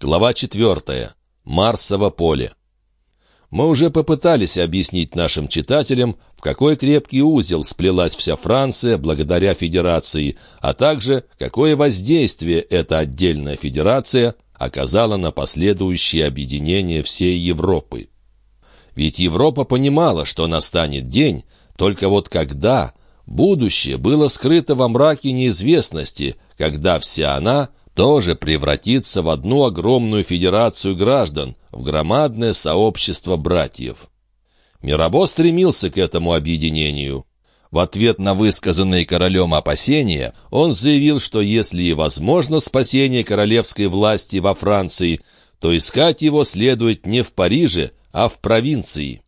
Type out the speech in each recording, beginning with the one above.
Глава 4. Марсово поле. Мы уже попытались объяснить нашим читателям, в какой крепкий узел сплелась вся Франция благодаря федерации, а также какое воздействие эта отдельная федерация оказала на последующее объединение всей Европы. Ведь Европа понимала, что настанет день, только вот когда, будущее было скрыто во мраке неизвестности, когда вся она тоже превратится в одну огромную федерацию граждан, в громадное сообщество братьев. Мирабо стремился к этому объединению. В ответ на высказанные королем опасения, он заявил, что если и возможно спасение королевской власти во Франции, то искать его следует не в Париже, а в провинции.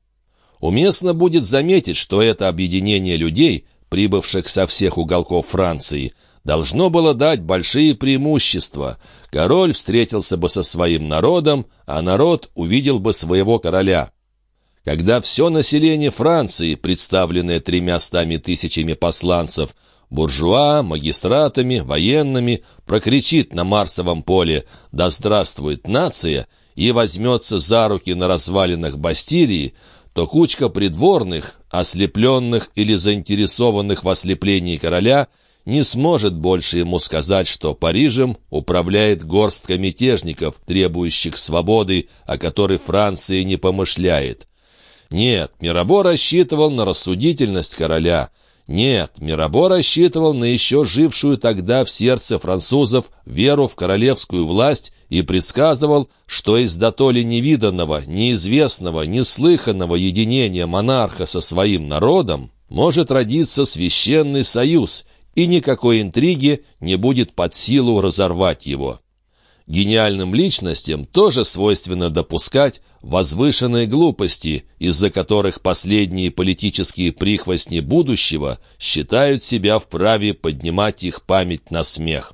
Уместно будет заметить, что это объединение людей, прибывших со всех уголков Франции – должно было дать большие преимущества. Король встретился бы со своим народом, а народ увидел бы своего короля. Когда все население Франции, представленное тремястами тысячами посланцев, буржуа, магистратами, военными, прокричит на Марсовом поле «Да здравствует нация!» и возьмется за руки на развалинах Бастилии, то кучка придворных, ослепленных или заинтересованных в ослеплении короля – не сможет больше ему сказать, что Парижем управляет горстка мятежников, требующих свободы, о которой Франция не помышляет. Нет, Мирабо рассчитывал на рассудительность короля. Нет, Мирабо рассчитывал на еще жившую тогда в сердце французов веру в королевскую власть и предсказывал, что из дотоле невиданного, неизвестного, неслыханного единения монарха со своим народом может родиться священный союз, и никакой интриги не будет под силу разорвать его. Гениальным личностям тоже свойственно допускать возвышенные глупости, из-за которых последние политические прихвостни будущего считают себя вправе поднимать их память на смех.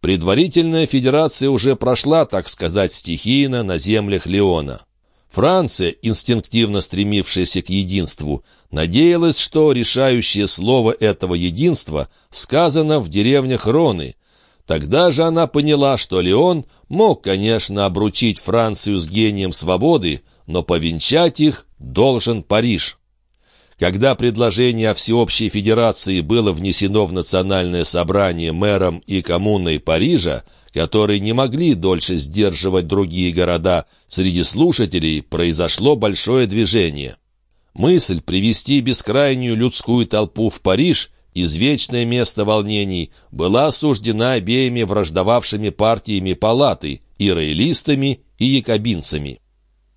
Предварительная федерация уже прошла, так сказать, стихийно на землях Леона. Франция, инстинктивно стремившаяся к единству, надеялась, что решающее слово этого единства сказано в деревнях Роны. Тогда же она поняла, что Леон мог, конечно, обручить Францию с гением свободы, но повенчать их должен Париж. Когда предложение о всеобщей федерации было внесено в национальное собрание мэром и коммуной Парижа, которые не могли дольше сдерживать другие города, среди слушателей произошло большое движение. Мысль привести бескрайнюю людскую толпу в Париж, извечное место волнений, была осуждена обеими враждовавшими партиями палаты, и роялистами, и якобинцами.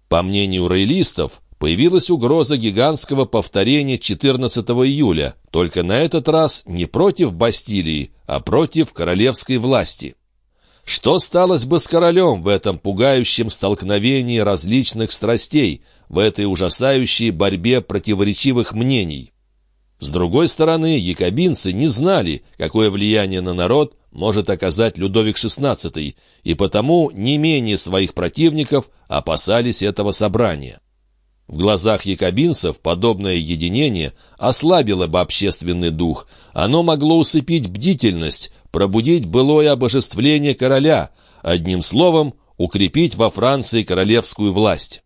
По мнению роялистов, появилась угроза гигантского повторения 14 июля, только на этот раз не против Бастилии, а против королевской власти. Что сталось бы с королем в этом пугающем столкновении различных страстей, в этой ужасающей борьбе противоречивых мнений? С другой стороны, якобинцы не знали, какое влияние на народ может оказать Людовик XVI, и потому не менее своих противников опасались этого собрания. В глазах якобинцев подобное единение ослабило бы общественный дух. Оно могло усыпить бдительность, пробудить былое обожествление короля, одним словом, укрепить во Франции королевскую власть.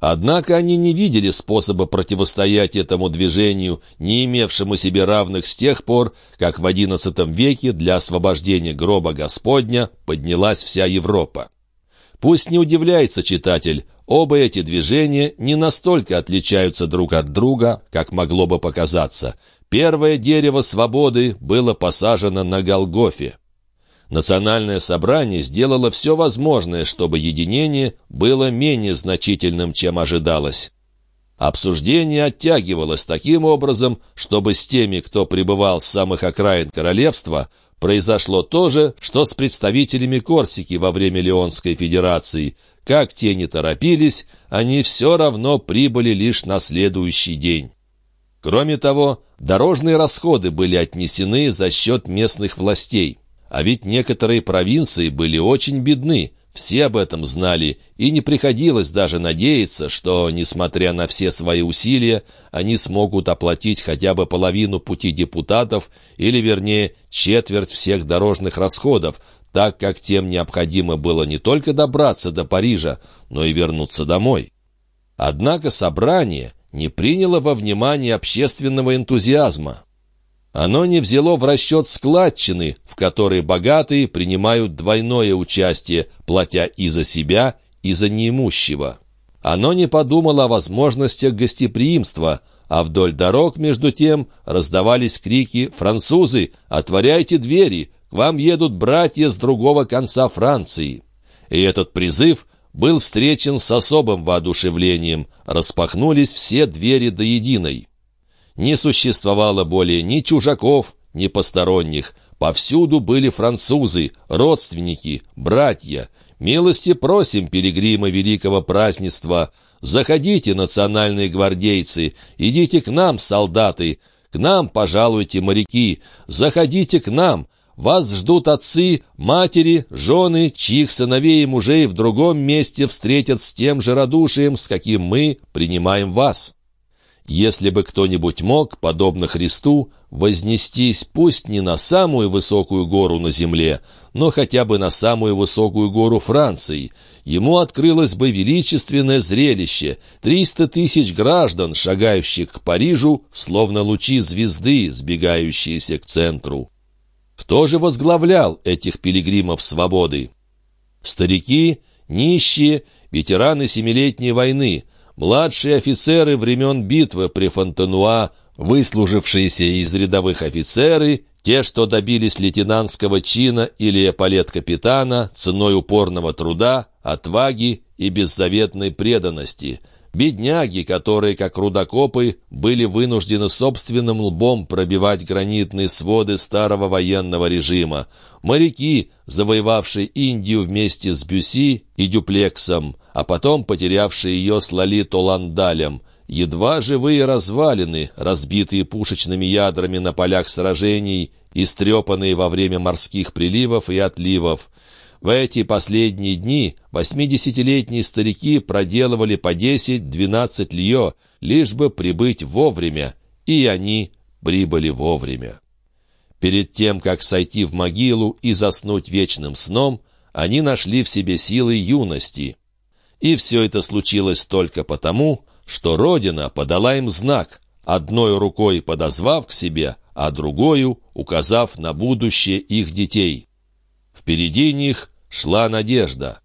Однако они не видели способа противостоять этому движению, не имевшему себе равных с тех пор, как в XI веке для освобождения гроба Господня поднялась вся Европа. Пусть не удивляется читатель, оба эти движения не настолько отличаются друг от друга, как могло бы показаться. Первое дерево свободы было посажено на Голгофе. Национальное собрание сделало все возможное, чтобы единение было менее значительным, чем ожидалось. Обсуждение оттягивалось таким образом, чтобы с теми, кто пребывал с самых окраин королевства, Произошло то же, что с представителями Корсики во время Леонской Федерации. Как те не торопились, они все равно прибыли лишь на следующий день. Кроме того, дорожные расходы были отнесены за счет местных властей. А ведь некоторые провинции были очень бедны, все об этом знали, и не приходилось даже надеяться, что, несмотря на все свои усилия, они смогут оплатить хотя бы половину пути депутатов, или, вернее, четверть всех дорожных расходов, так как тем необходимо было не только добраться до Парижа, но и вернуться домой. Однако собрание не приняло во внимание общественного энтузиазма. Оно не взяло в расчет складчины, в которой богатые принимают двойное участие, платя и за себя, и за неимущего. Оно не подумало о возможностях гостеприимства, а вдоль дорог, между тем, раздавались крики «Французы, отворяйте двери! К вам едут братья с другого конца Франции!» И этот призыв был встречен с особым воодушевлением, распахнулись все двери до единой. Не существовало более ни чужаков, ни посторонних. Повсюду были французы, родственники, братья. Милости просим, пилигримы великого празднества. Заходите, национальные гвардейцы, идите к нам, солдаты, к нам пожалуйте, моряки, заходите к нам. Вас ждут отцы, матери, жены, чьих сыновей и мужей в другом месте встретят с тем же радушием, с каким мы принимаем вас». Если бы кто-нибудь мог, подобно Христу, вознестись пусть не на самую высокую гору на земле, но хотя бы на самую высокую гору Франции, ему открылось бы величественное зрелище — триста тысяч граждан, шагающих к Парижу, словно лучи звезды, сбегающиеся к центру. Кто же возглавлял этих пилигримов свободы? Старики, нищие, ветераны Семилетней войны — Младшие офицеры времен битвы при Фонтенуа, выслужившиеся из рядовых офицеры, те, что добились лейтенантского чина или эполет-капитана ценой упорного труда, отваги и беззаветной преданности – Бедняги, которые, как рудокопы, были вынуждены собственным лбом пробивать гранитные своды старого военного режима. Моряки, завоевавшие Индию вместе с Бюси и Дюплексом, а потом потерявшие ее с Лалито Ландалем. Едва живые развалины, разбитые пушечными ядрами на полях сражений, истрепанные во время морских приливов и отливов. В эти последние дни восьмидесятилетние старики проделывали по десять-двенадцать лье, лишь бы прибыть вовремя, и они прибыли вовремя. Перед тем, как сойти в могилу и заснуть вечным сном, они нашли в себе силы юности. И все это случилось только потому, что Родина подала им знак, одной рукой подозвав к себе, а другою указав на будущее их детей. Впереди них шла надежда.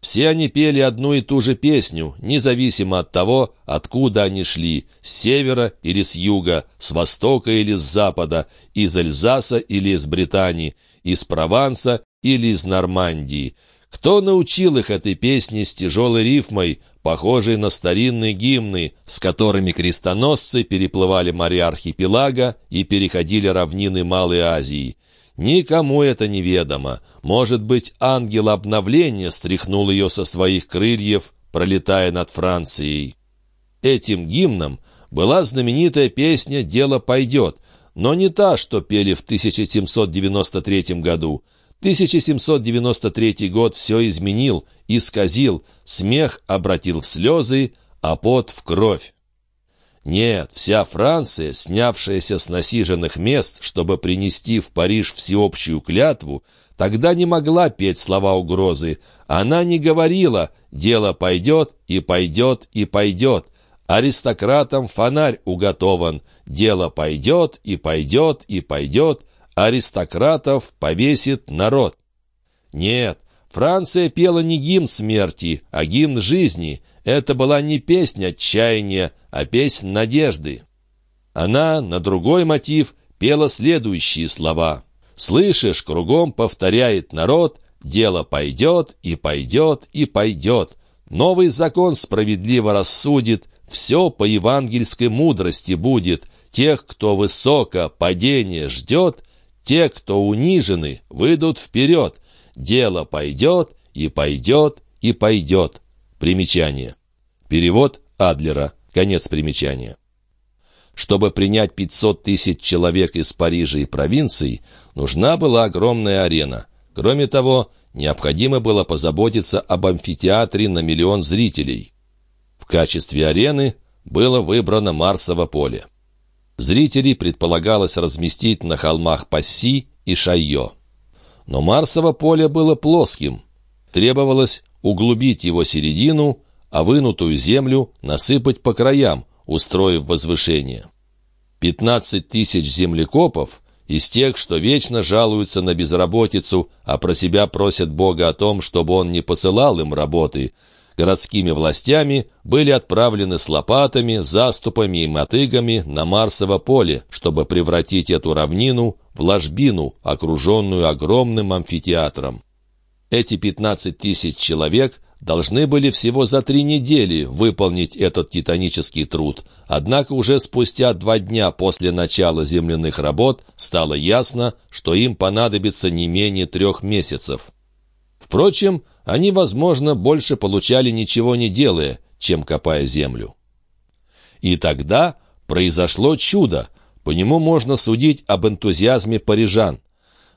Все они пели одну и ту же песню, независимо от того, откуда они шли, с севера или с юга, с востока или с запада, из Эльзаса или из Британии, из Прованса или из Нормандии. Кто научил их этой песне с тяжелой рифмой, похожей на старинные гимны, с которыми крестоносцы переплывали моря архипелага и переходили равнины Малой Азии? Никому это неведомо. Может быть, ангел обновления стряхнул ее со своих крыльев, пролетая над Францией. Этим гимном была знаменитая песня «Дело пойдет», но не та, что пели в 1793 году. 1793 год все изменил, исказил, смех обратил в слезы, а пот в кровь. Нет, вся Франция, снявшаяся с насиженных мест, чтобы принести в Париж всеобщую клятву, тогда не могла петь слова угрозы. Она не говорила «дело пойдет и пойдет и пойдет». Аристократам фонарь уготован. Дело пойдет и пойдет и пойдет. Аристократов повесит народ. Нет, Франция пела не гимн смерти, а гимн жизни — это была не песня отчаяния, а песнь надежды. Она на другой мотив пела следующие слова. «Слышишь, кругом повторяет народ, дело пойдет и пойдет и пойдет. Новый закон справедливо рассудит, все по евангельской мудрости будет. Тех, кто высоко падение ждет, те, кто унижены, выйдут вперед. Дело пойдет и пойдет и пойдет. Примечание. Перевод Адлера. Конец примечания. Чтобы принять 500 тысяч человек из Парижа и провинций, нужна была огромная арена. Кроме того, необходимо было позаботиться об амфитеатре на миллион зрителей. В качестве арены было выбрано Марсово поле. Зрителей предполагалось разместить на холмах Пасси и Шайо. Но Марсово поле было плоским. Требовалось углубить его середину, а вынутую землю насыпать по краям, устроив возвышение. Пятнадцать тысяч землекопов из тех, что вечно жалуются на безработицу, а про себя просят Бога о том, чтобы Он не посылал им работы, городскими властями были отправлены с лопатами, заступами и мотыгами на Марсово поле, чтобы превратить эту равнину в ложбину, окруженную огромным амфитеатром. Эти 15 тысяч человек должны были всего за три недели выполнить этот титанический труд, однако уже спустя два дня после начала земляных работ стало ясно, что им понадобится не менее трех месяцев. Впрочем, они, возможно, больше получали ничего не делая, чем копая землю. И тогда произошло чудо, по нему можно судить об энтузиазме парижан.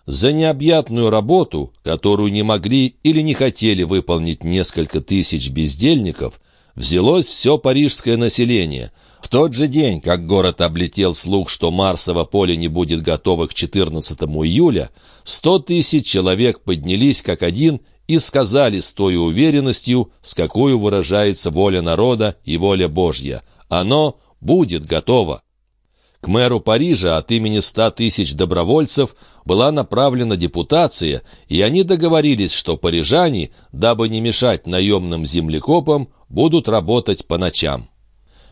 За необъятную работу, которую не могли или не хотели выполнить несколько тысяч бездельников, взялось все парижское население. В тот же день, как город облетел слух, что Марсово поле не будет готово к 14 июля, сто тысяч человек поднялись как один и сказали с той уверенностью, с какой выражается воля народа и воля Божья. Оно будет готово. К мэру Парижа от имени ста тысяч добровольцев была направлена депутация, и они договорились, что парижане, дабы не мешать наемным землекопам, будут работать по ночам.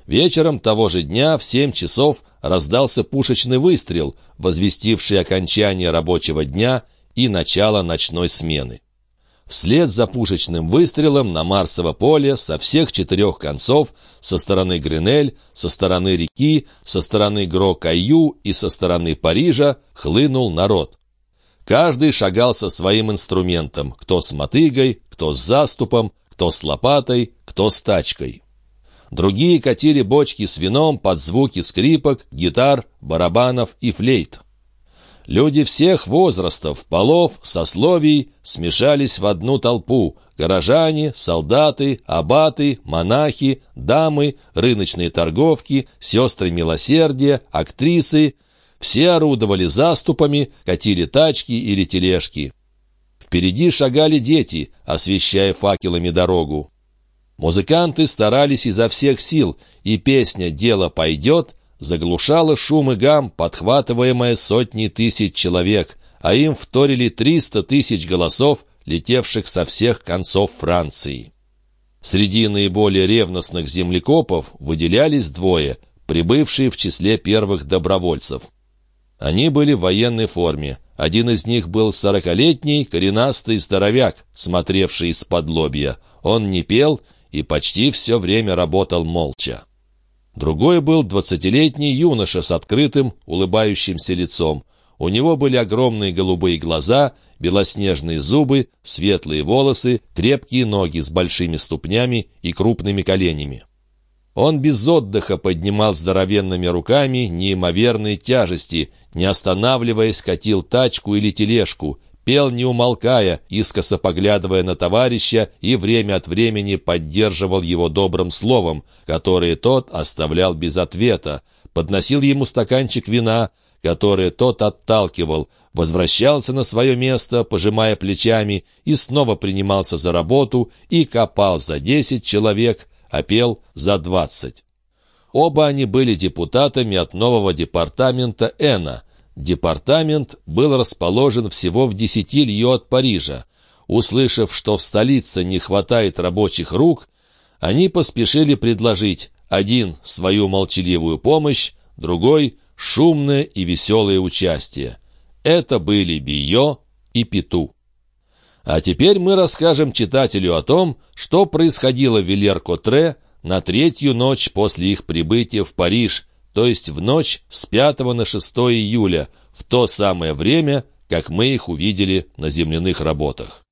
Вечером того же дня в семь часов раздался пушечный выстрел, возвестивший окончание рабочего дня и начало ночной смены. Вслед за пушечным выстрелом на Марсово поле со всех четырех концов, со стороны Гринель, со стороны реки, со стороны Гро-Каю и со стороны Парижа, хлынул народ. Каждый шагал со своим инструментом, кто с мотыгой, кто с заступом, кто с лопатой, кто с тачкой. Другие катили бочки с вином под звуки скрипок, гитар, барабанов и флейт. Люди всех возрастов, полов, сословий смешались в одну толпу. Горожане, солдаты, аббаты, монахи, дамы, рыночные торговки, сестры милосердия, актрисы. Все орудовали заступами, катили тачки или тележки. Впереди шагали дети, освещая факелами дорогу. Музыканты старались изо всех сил, и песня «Дело пойдет» заглушала шум и гам, подхватываемая сотни тысяч человек, а им вторили триста тысяч голосов, летевших со всех концов Франции. Среди наиболее ревностных землекопов выделялись двое, прибывшие в числе первых добровольцев. Они были в военной форме. Один из них был сорокалетний, коренастый здоровяк, смотревший из-под лобья. Он не пел и почти все время работал молча. Другой был двадцатилетний юноша с открытым, улыбающимся лицом. У него были огромные голубые глаза, белоснежные зубы, светлые волосы, крепкие ноги с большими ступнями и крупными коленями. Он без отдыха поднимал здоровенными руками неимоверные тяжести, не останавливаясь катил тачку или тележку, пел не умолкая, искоса поглядывая на товарища и время от времени поддерживал его добрым словом, которое тот оставлял без ответа, подносил ему стаканчик вина, которое тот отталкивал, возвращался на свое место, пожимая плечами, и снова принимался за работу и копал за десять человек, а пел за двадцать. Оба они были депутатами от нового департамента Эна, Департамент был расположен всего в десяти льё от Парижа. Услышав, что в столице не хватает рабочих рук, они поспешили предложить один — свою молчаливую помощь, другой — шумное и веселое участие. Это были Био и Пету. А теперь мы расскажем читателю о том, что происходило в Вильер-Котре на третью ночь после их прибытия в Париж, то есть в ночь с 5 на 6 июля, в то самое время, как мы их увидели на земляных работах.